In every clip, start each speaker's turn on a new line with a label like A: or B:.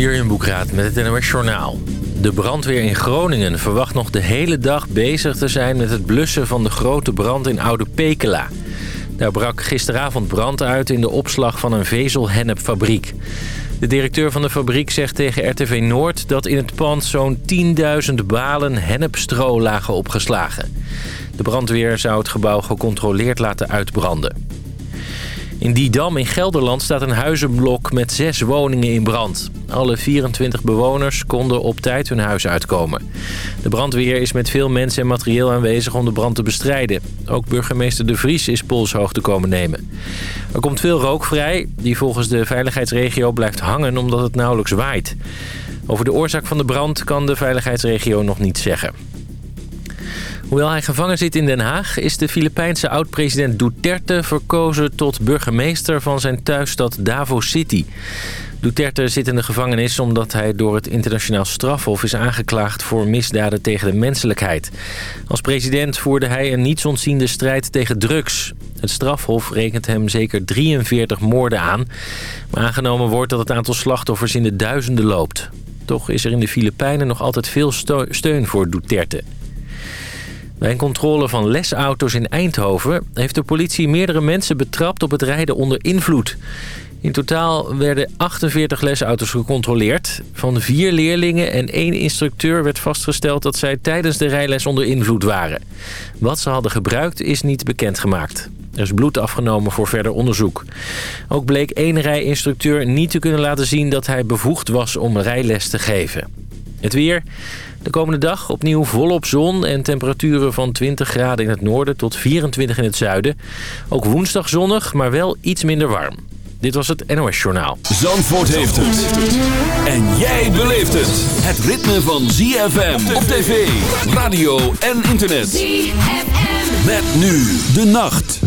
A: Hier in Boekraad met het NOS Journaal. De brandweer in Groningen verwacht nog de hele dag bezig te zijn... met het blussen van de grote brand in Oude Pekela. Daar brak gisteravond brand uit in de opslag van een vezelhennepfabriek. De directeur van de fabriek zegt tegen RTV Noord... dat in het pand zo'n 10.000 balen hennepstro lagen opgeslagen. De brandweer zou het gebouw gecontroleerd laten uitbranden. In Didam in Gelderland staat een huizenblok met zes woningen in brand. Alle 24 bewoners konden op tijd hun huis uitkomen. De brandweer is met veel mensen en materieel aanwezig om de brand te bestrijden. Ook burgemeester De Vries is polshoog te komen nemen. Er komt veel rook vrij, die volgens de veiligheidsregio blijft hangen omdat het nauwelijks waait. Over de oorzaak van de brand kan de veiligheidsregio nog niet zeggen. Hoewel hij gevangen zit in Den Haag... is de Filipijnse oud-president Duterte verkozen tot burgemeester van zijn thuisstad Davao City. Duterte zit in de gevangenis omdat hij door het internationaal strafhof is aangeklaagd voor misdaden tegen de menselijkheid. Als president voerde hij een nietsontziende strijd tegen drugs. Het strafhof rekent hem zeker 43 moorden aan. Maar aangenomen wordt dat het aantal slachtoffers in de duizenden loopt. Toch is er in de Filipijnen nog altijd veel steun voor Duterte. Bij een controle van lesauto's in Eindhoven... heeft de politie meerdere mensen betrapt op het rijden onder invloed. In totaal werden 48 lesauto's gecontroleerd. Van vier leerlingen en één instructeur werd vastgesteld... dat zij tijdens de rijles onder invloed waren. Wat ze hadden gebruikt is niet bekendgemaakt. Er is bloed afgenomen voor verder onderzoek. Ook bleek één rijinstructeur niet te kunnen laten zien... dat hij bevoegd was om rijles te geven. Het weer... De komende dag opnieuw volop zon en temperaturen van 20 graden in het noorden tot 24 in het zuiden. Ook woensdag zonnig, maar wel iets minder warm. Dit was het NOS Journaal.
B: Zandvoort heeft het. En jij beleeft het. Het ritme van ZFM op tv, radio en internet. ZFM. Met nu de nacht.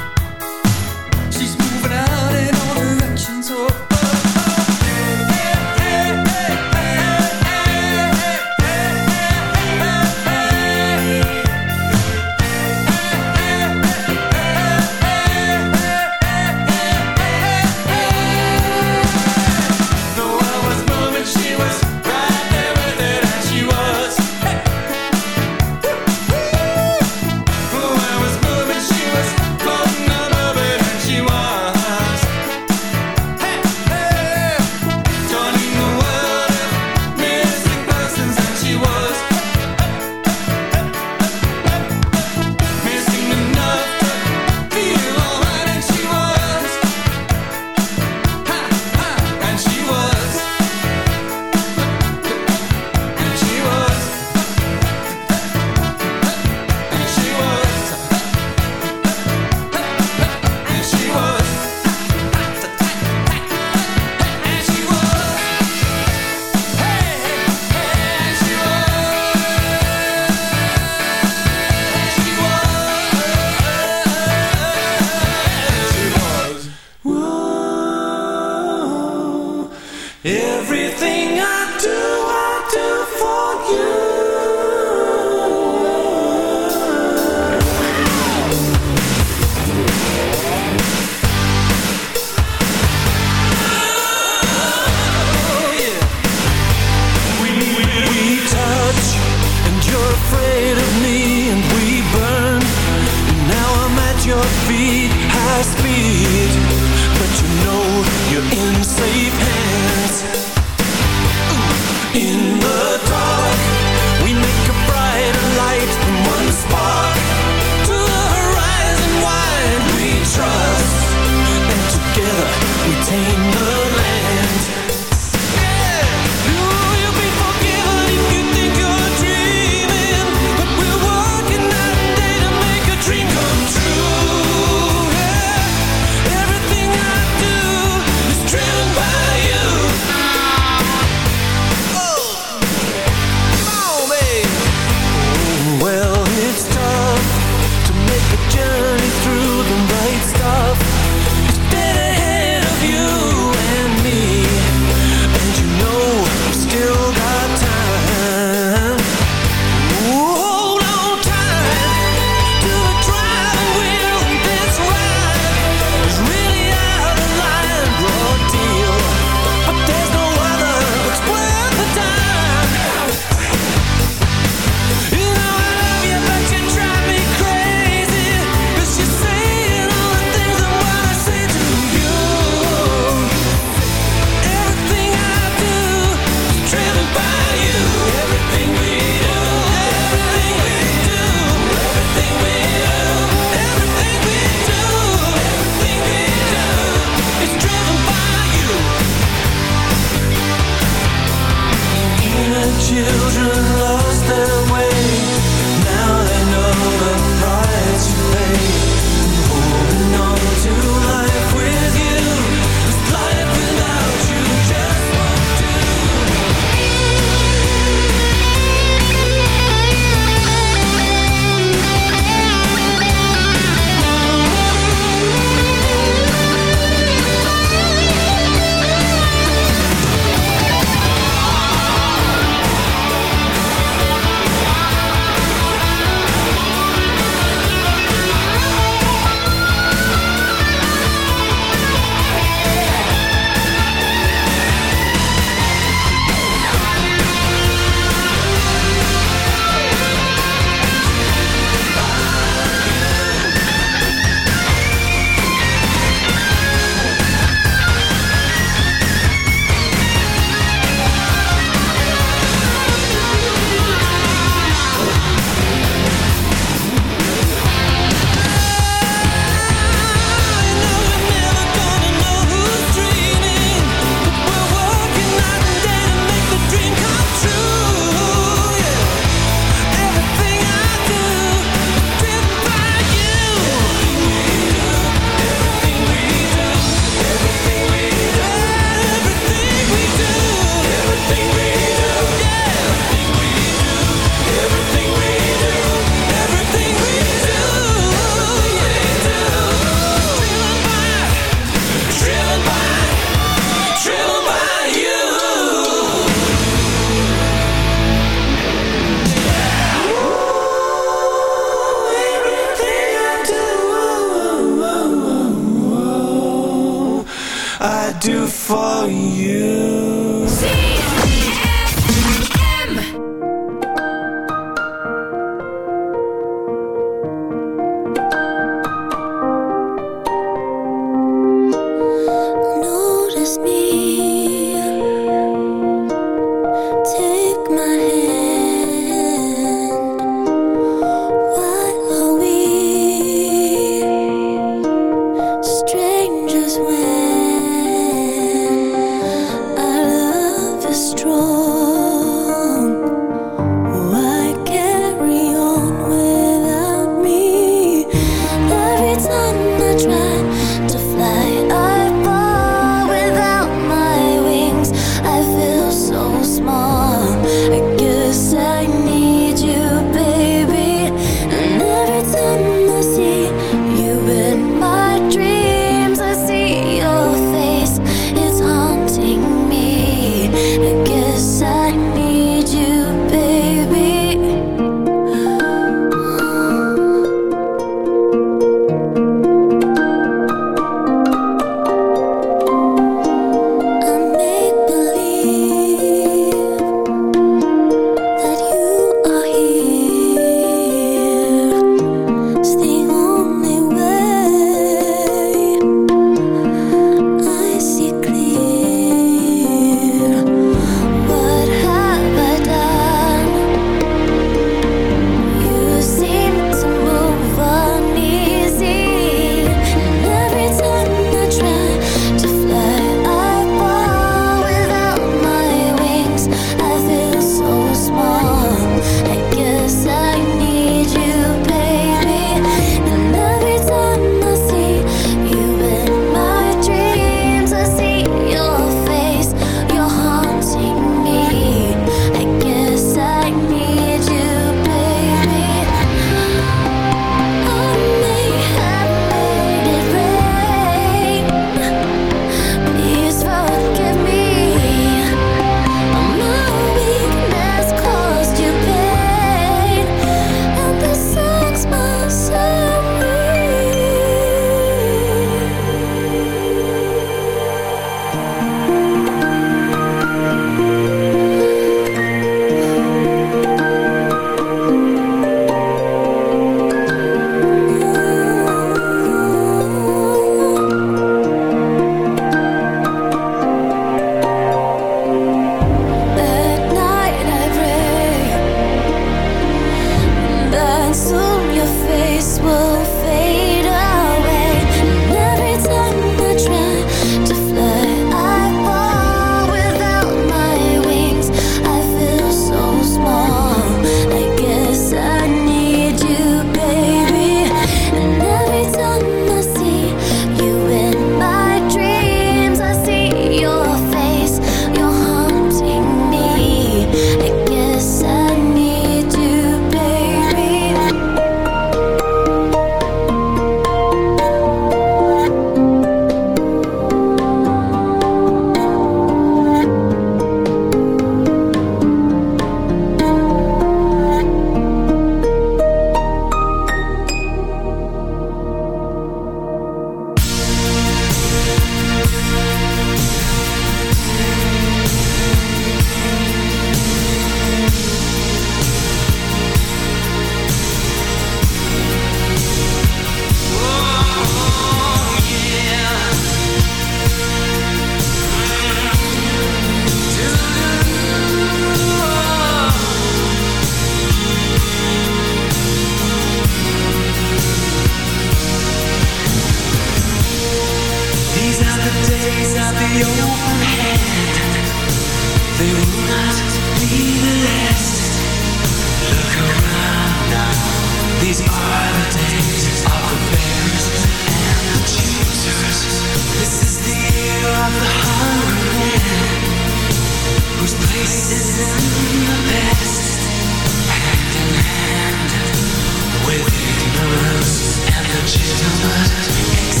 C: ignorance and the gentleman.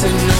C: Said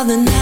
D: all the night.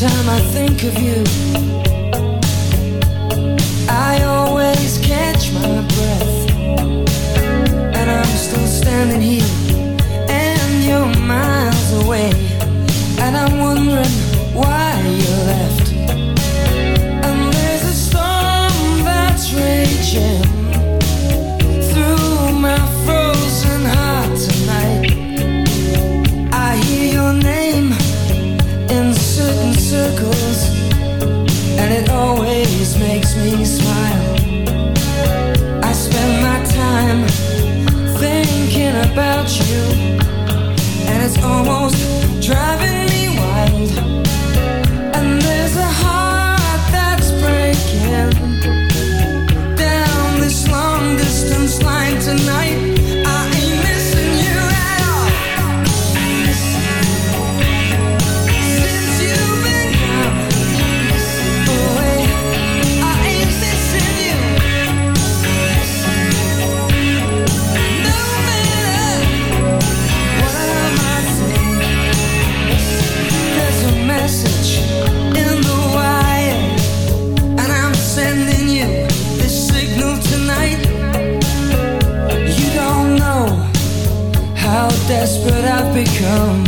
E: time I think of you, I always catch my breath, and I'm still standing here. Oh.